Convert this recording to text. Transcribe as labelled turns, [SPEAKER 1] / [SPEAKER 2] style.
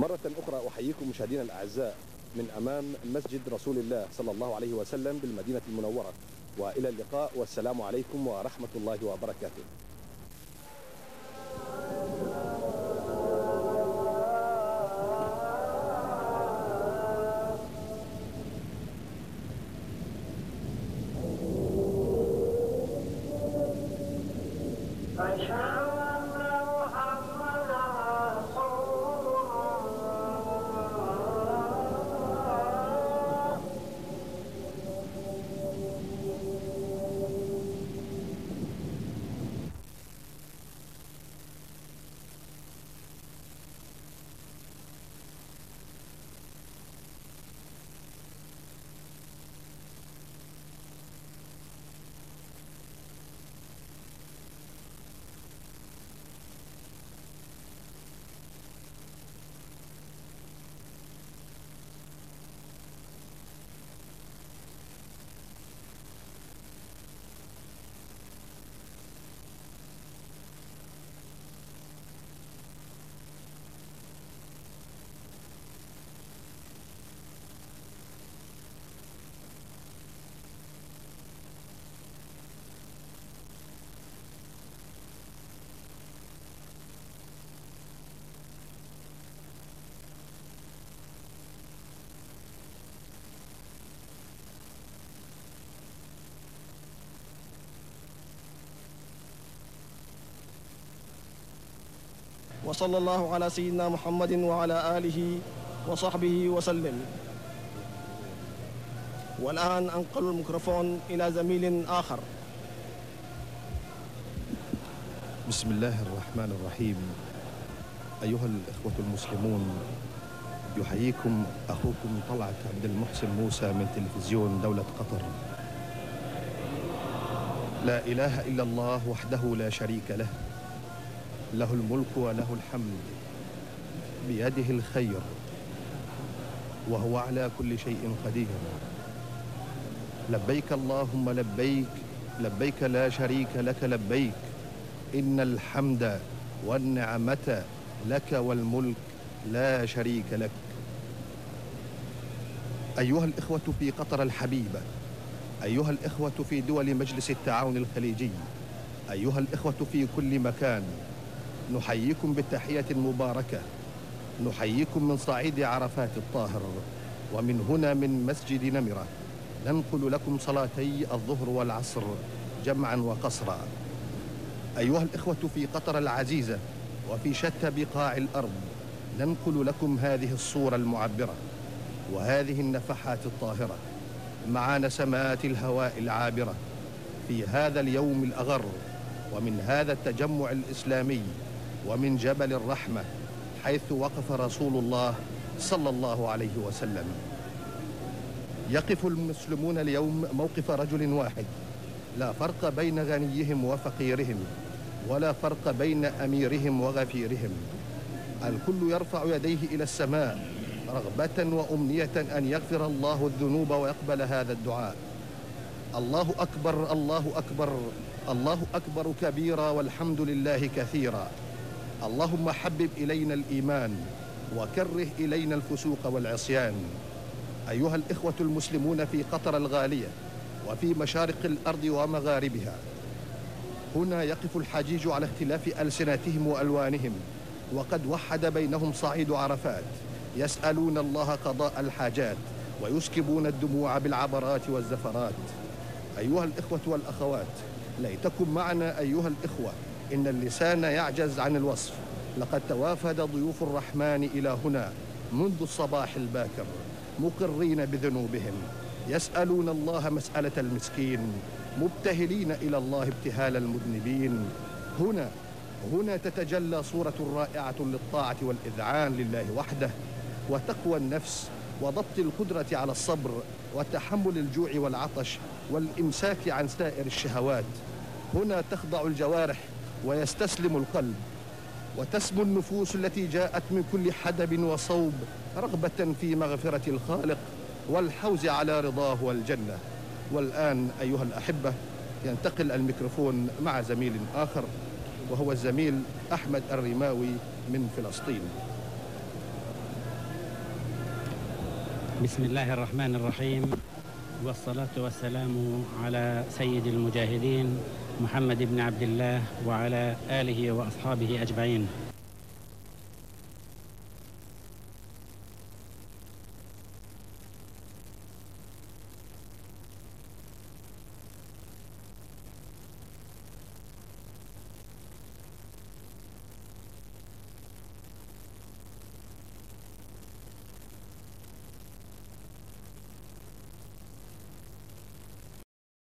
[SPEAKER 1] مرة أخرى أحييكم مشاهدينا الأعزاء من أمام مسجد رسول الله صلى الله عليه وسلم بالمدينة المنورة وإلى اللقاء والسلام عليكم ورحمة الله وبركاته Bye.
[SPEAKER 2] وصلى الله على سيدنا محمد وعلى آله وصحبه وسلم. والآن أنقل الميكروفون إلى زميل آخر.
[SPEAKER 1] بسم الله الرحمن الرحيم. أيها الإخوة المسلمون يحييكم أخوكم طلعت عبد المحسن موسى من تلفزيون دولة قطر. لا إله إلا الله وحده لا شريك له. له الملك وله الحمد بيده الخير وهو على كل شيء قدير. لبيك اللهم لبيك لبيك لا شريك لك لبيك. إن الحمد والنعمة لك والملك لا شريك لك. أيها الإخوة في قطر الحبيبة أيها الإخوة في دول مجلس التعاون الخليجي أيها الإخوة في كل مكان نحييكم بالتحية المباركة. نحييكم من صعيد عرفات الطاهر. ومن هنا من مسجد نمرة. ننقل لكم صلاتي الظهر والعصر جمعا وقصرا. أيها الإخوة في قطر العزيزة وفي شتى بقاع الأرض ننقل لكم هذه الصورة المعبرة وهذه النفحات الطاهرة مع نسمات الهواء العابرة في هذا اليوم الأغر ومن هذا التجمع الإسلامي ومن جبل الرحمة حيث وقف رسول الله صلى الله عليه وسلم. يقف المسلمون اليوم موقف رجل واحد. لا فرق بين غنيهم وفقيرهم ولا فرق بين أميرهم وغفيرهم. الكل يرفع يديه إلى السماء رغبة وأمنية أن يغفر الله الذنوب ويقبل هذا الدعاء. الله أكبر الله أكبر الله أكبر كبيرا والحمد لله كثيرا. اللهم حبب إلينا الإيمان وكره إلينا الفسوق والعصيان. أيها الإخوة المسلمون في قطر الغالية وفي مشارق الأرض ومغاربها. هنا يقف الحجيج على اختلاف ألسنتهم وألوانهم وقد وحد بينهم صعيد عرفات يسألون الله قضاء الحاجات ويسكبون الدموع بالعبرات والزفرات. أيها الإخوة والأخوات ليتكم معنا أيها الإخوة إن اللسان يعجز عن الوصف. لقد توافد ضيوف الرحمن إلى هنا منذ الصباح الباكر مقرين بذنوبهم يسألون الله مسألة المسكين مبتهلين إلى الله ابتهال المذنبين. هنا هنا تتجلى صورة رائعة للطاعة والإذعان لله وحده وتقوى النفس وضبط القدرة على الصبر وتحمل الجوع والعطش والإمساك عن سائر الشهوات. هنا تخضع الجوارح ويستسلم القلب وتسمو النفوس التي جاءت من كل حدب وصوب رغبة في مغفرة الخالق والحوز على رضاه والجنة. والآن أيها الأحبة ينتقل الميكروفون مع زميل آخر وهو الزميل أحمد الرماوي من فلسطين.
[SPEAKER 3] بسم الله الرحمن الرحيم. والصلاة والسلام على سيد المجاهدين محمد بن عبد الله وعلى آله وأصحابه أجمعين.